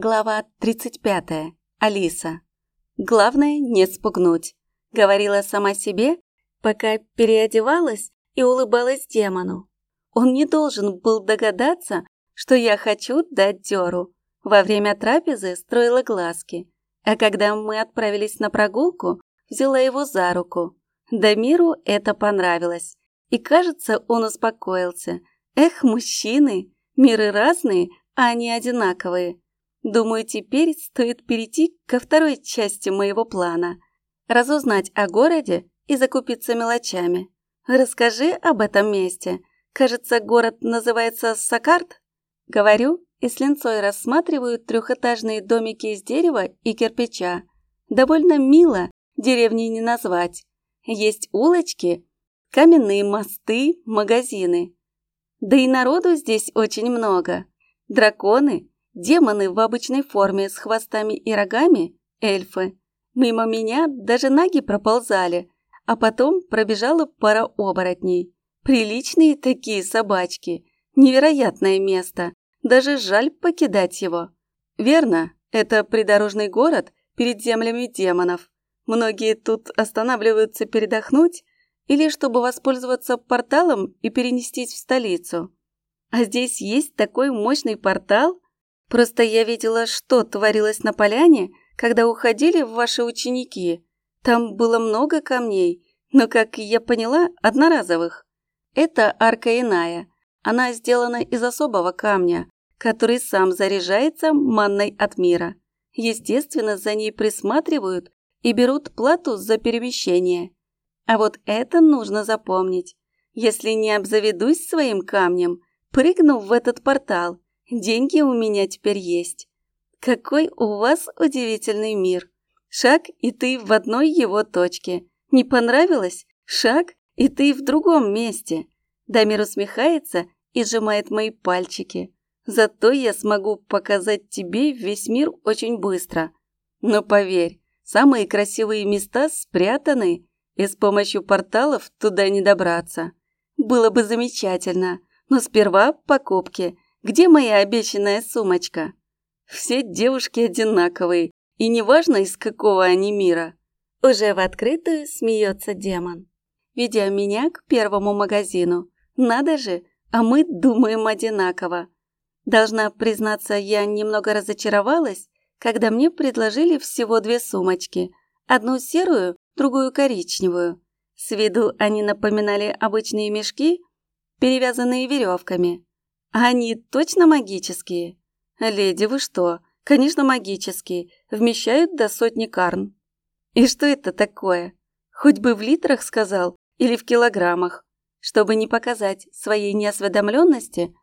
Глава 35. Алиса. Главное не спугнуть, говорила сама себе, пока переодевалась и улыбалась демону. Он не должен был догадаться, что я хочу дать дёру. Во время трапезы строила глазки, а когда мы отправились на прогулку, взяла его за руку. Дамиру это понравилось, и, кажется, он успокоился. Эх, мужчины, миры разные, а они одинаковые. Думаю, теперь стоит перейти ко второй части моего плана. Разузнать о городе и закупиться мелочами. Расскажи об этом месте. Кажется, город называется Сакарт? Говорю и с линцой рассматриваю трехэтажные домики из дерева и кирпича. Довольно мило, деревни не назвать. Есть улочки, каменные мосты, магазины. Да и народу здесь очень много. Драконы, Демоны в обычной форме с хвостами и рогами – эльфы. Мимо меня даже наги проползали, а потом пробежала пара оборотней. Приличные такие собачки. Невероятное место. Даже жаль покидать его. Верно, это придорожный город перед землями демонов. Многие тут останавливаются передохнуть или чтобы воспользоваться порталом и перенестись в столицу. А здесь есть такой мощный портал – Просто я видела, что творилось на поляне, когда уходили ваши ученики. Там было много камней, но, как я поняла, одноразовых. Это арка иная. Она сделана из особого камня, который сам заряжается манной от мира. Естественно, за ней присматривают и берут плату за перемещение. А вот это нужно запомнить. Если не обзаведусь своим камнем, прыгну в этот портал – Деньги у меня теперь есть. Какой у вас удивительный мир. Шаг, и ты в одной его точке. Не понравилось? Шаг, и ты в другом месте. Дамир усмехается и сжимает мои пальчики. Зато я смогу показать тебе весь мир очень быстро. Но поверь, самые красивые места спрятаны, и с помощью порталов туда не добраться. Было бы замечательно, но сперва покупки – где моя обещанная сумочка? Все девушки одинаковые, и неважно, из какого они мира. Уже в открытую смеется демон, ведя меня к первому магазину. Надо же, а мы думаем одинаково. Должна признаться, я немного разочаровалась, когда мне предложили всего две сумочки. Одну серую, другую коричневую. С виду они напоминали обычные мешки, перевязанные веревками. Они точно магические? Леди, вы что? Конечно, магические. Вмещают до сотни карн. И что это такое? Хоть бы в литрах сказал или в килограммах. Чтобы не показать своей неосведомленности,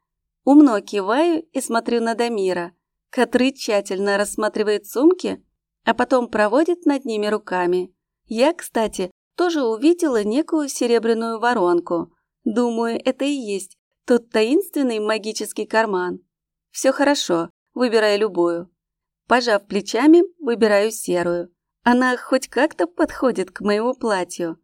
умно киваю и смотрю на Дамира, который тщательно рассматривает сумки, а потом проводит над ними руками. Я, кстати, тоже увидела некую серебряную воронку. Думаю, это и есть тот таинственный магический карман. Все хорошо, выбирай любую. Пожав плечами, выбираю серую. Она хоть как-то подходит к моему платью.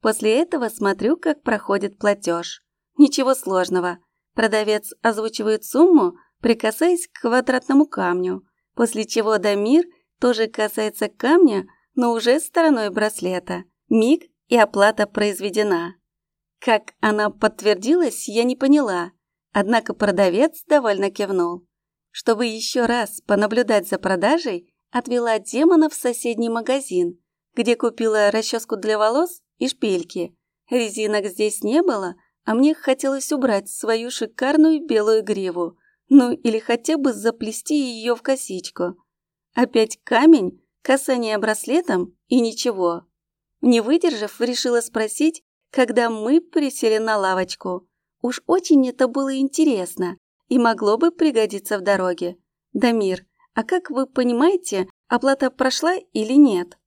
После этого смотрю, как проходит платеж. Ничего сложного. Продавец озвучивает сумму, прикасаясь к квадратному камню, после чего Дамир тоже касается камня, но уже стороной браслета. Миг и оплата произведена. Как она подтвердилась, я не поняла, однако продавец довольно кивнул. Чтобы еще раз понаблюдать за продажей, отвела демона в соседний магазин, где купила расческу для волос и шпильки. Резинок здесь не было, а мне хотелось убрать свою шикарную белую гриву, ну или хотя бы заплести ее в косичку. Опять камень, касание браслетом и ничего. Не выдержав, решила спросить, когда мы присели на лавочку. Уж очень это было интересно и могло бы пригодиться в дороге. Дамир, а как вы понимаете, оплата прошла или нет?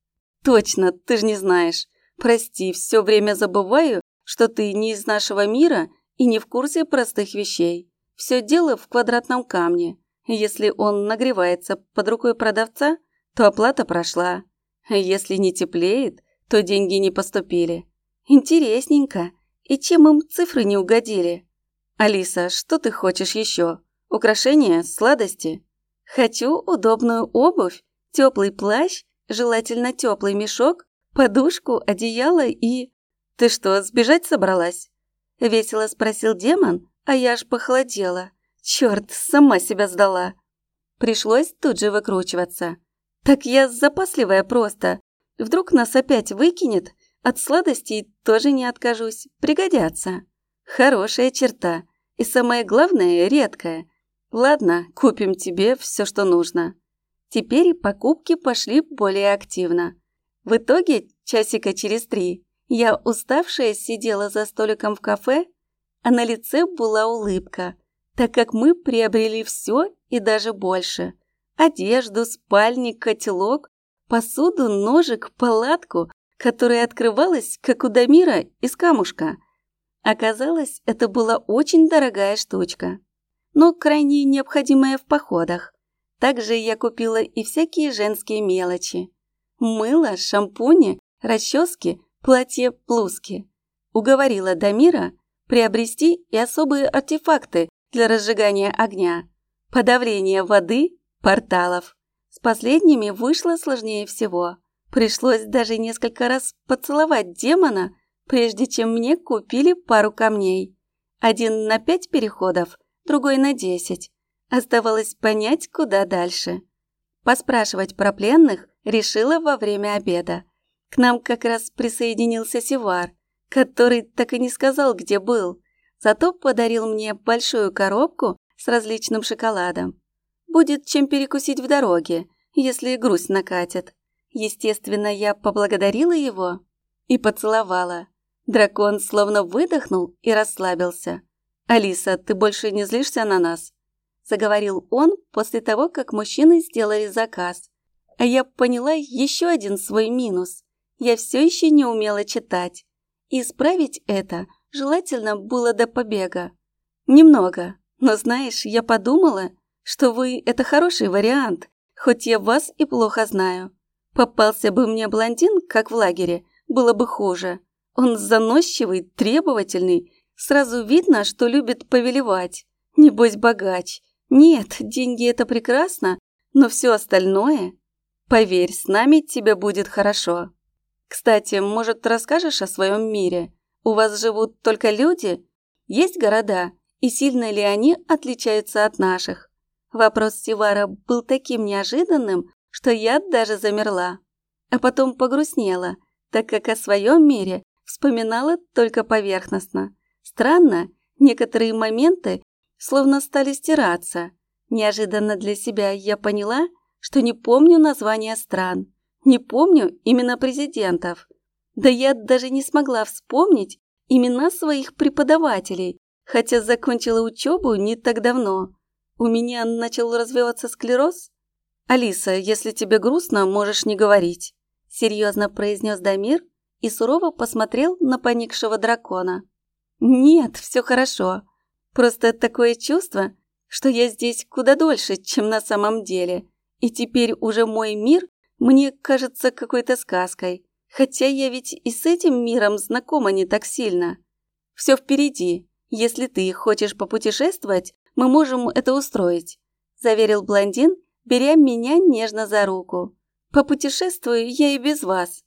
Точно, ты же не знаешь. Прости, все время забываю, что ты не из нашего мира и не в курсе простых вещей. Все дело в квадратном камне. Если он нагревается под рукой продавца, то оплата прошла. Если не теплеет, то деньги не поступили. Интересненько. И чем им цифры не угодили? Алиса, что ты хочешь еще? Украшения? Сладости? Хочу удобную обувь, теплый плащ, желательно теплый мешок, подушку, одеяло и... Ты что, сбежать собралась? Весело спросил демон, а я аж похолодела. Черт, сама себя сдала. Пришлось тут же выкручиваться. Так я запасливая просто. Вдруг нас опять выкинет, от сладостей тоже не откажусь, пригодятся. Хорошая черта. И самое главное, редкая. Ладно, купим тебе все, что нужно. Теперь покупки пошли более активно. В итоге, часика через три, я уставшая сидела за столиком в кафе, а на лице была улыбка, так как мы приобрели все и даже больше. Одежду, спальник, котелок, посуду, ножик, палатку, которая открывалась, как у Дамира, из камушка. Оказалось, это была очень дорогая штучка, но крайне необходимая в походах. Также я купила и всякие женские мелочи. Мыло, шампуни, расчески, платье, блузки. Уговорила Дамира приобрести и особые артефакты для разжигания огня, подавления воды, порталов. С последними вышло сложнее всего. Пришлось даже несколько раз поцеловать демона, прежде чем мне купили пару камней. Один на пять переходов, другой на десять. Оставалось понять, куда дальше. Поспрашивать про пленных решила во время обеда. К нам как раз присоединился Севар, который так и не сказал, где был, зато подарил мне большую коробку с различным шоколадом. Будет чем перекусить в дороге, если грусть накатит. Естественно, я поблагодарила его и поцеловала. Дракон словно выдохнул и расслабился. «Алиса, ты больше не злишься на нас?» Заговорил он после того, как мужчины сделали заказ. А я поняла еще один свой минус. Я все еще не умела читать. И исправить это желательно было до побега. Немного, но знаешь, я подумала, что вы – это хороший вариант, хоть я вас и плохо знаю. Попался бы мне блондин, как в лагере, было бы хуже. Он заносчивый, требовательный, сразу видно, что любит повелевать. Небось, богач. Нет, деньги – это прекрасно, но все остальное… Поверь, с нами тебе будет хорошо. Кстати, может, расскажешь о своем мире? У вас живут только люди? Есть города? И сильно ли они отличаются от наших? Вопрос Сивара был таким неожиданным, что я даже замерла, а потом погрустнела, так как о своем мире вспоминала только поверхностно. Странно, некоторые моменты словно стали стираться. Неожиданно для себя я поняла, что не помню названия стран, не помню имена президентов. Да я даже не смогла вспомнить имена своих преподавателей, хотя закончила учебу не так давно. У меня начал развиваться склероз, «Алиса, если тебе грустно, можешь не говорить», – серьезно произнес Дамир и сурово посмотрел на поникшего дракона. «Нет, все хорошо. Просто такое чувство, что я здесь куда дольше, чем на самом деле, и теперь уже мой мир мне кажется какой-то сказкой, хотя я ведь и с этим миром знакома не так сильно. Все впереди. Если ты хочешь попутешествовать, мы можем это устроить», – заверил блондин беря меня нежно за руку. «Попутешествую я и без вас.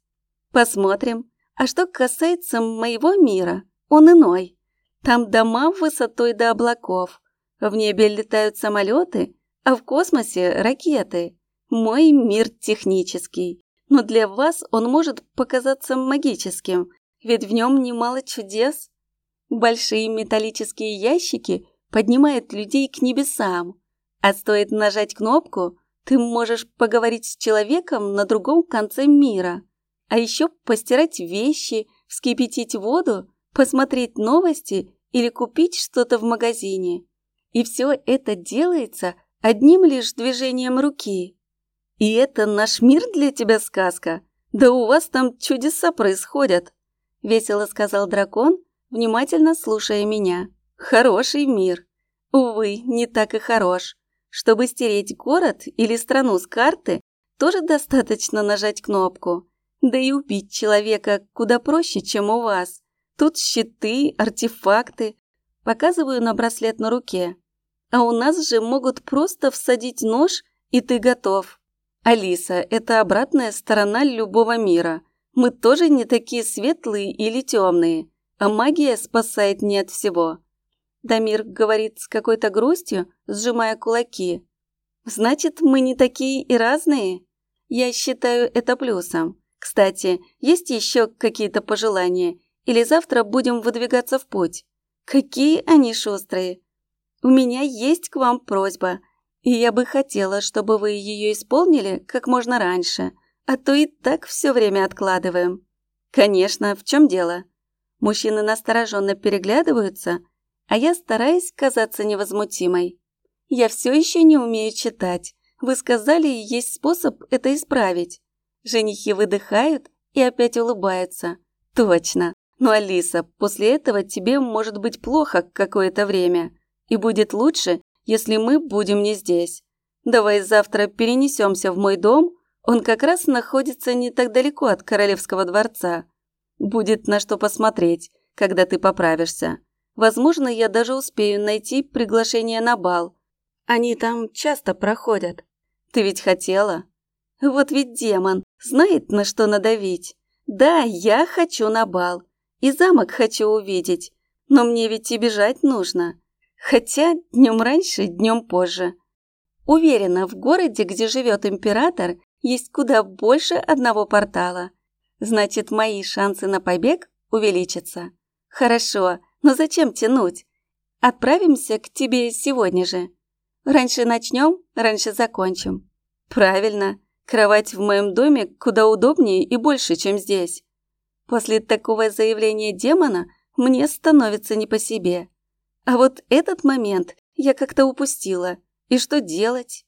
Посмотрим. А что касается моего мира, он иной. Там дома высотой до облаков. В небе летают самолеты, а в космосе ракеты. Мой мир технический, но для вас он может показаться магическим, ведь в нем немало чудес. Большие металлические ящики поднимают людей к небесам, а стоит нажать кнопку, ты можешь поговорить с человеком на другом конце мира. А еще постирать вещи, вскипятить воду, посмотреть новости или купить что-то в магазине. И все это делается одним лишь движением руки. И это наш мир для тебя сказка? Да у вас там чудеса происходят, весело сказал дракон, внимательно слушая меня. Хороший мир. Увы, не так и хорош. Чтобы стереть город или страну с карты, тоже достаточно нажать кнопку. Да и убить человека куда проще, чем у вас. Тут щиты, артефакты. Показываю на браслет на руке. А у нас же могут просто всадить нож и ты готов. Алиса, это обратная сторона любого мира. Мы тоже не такие светлые или темные, а магия спасает не от всего. Дамир говорит с какой-то грустью, сжимая кулаки. Значит, мы не такие и разные? Я считаю это плюсом. Кстати, есть еще какие-то пожелания? Или завтра будем выдвигаться в путь? Какие они шустрые! У меня есть к вам просьба – и я бы хотела, чтобы вы ее исполнили как можно раньше, а то и так все время откладываем. Конечно, в чем дело? Мужчины настороженно переглядываются, а я стараюсь казаться невозмутимой. Я все еще не умею читать. Вы сказали, есть способ это исправить. Женихи выдыхают и опять улыбаются. Точно. Но, Алиса, после этого тебе может быть плохо какое-то время. И будет лучше, если мы будем не здесь. Давай завтра перенесемся в мой дом, он как раз находится не так далеко от королевского дворца. Будет на что посмотреть, когда ты поправишься. Возможно, я даже успею найти приглашение на бал. Они там часто проходят. Ты ведь хотела? Вот ведь демон, знает, на что надавить. Да, я хочу на бал. И замок хочу увидеть. Но мне ведь и бежать нужно. Хотя днем раньше, днем позже. Уверена, в городе, где живет император, есть куда больше одного портала. Значит, мои шансы на побег увеличатся. Хорошо, но зачем тянуть? Отправимся к тебе сегодня же. Раньше начнем, раньше закончим. Правильно, кровать в моем доме куда удобнее и больше, чем здесь. После такого заявления демона мне становится не по себе. А вот этот момент я как-то упустила. И что делать?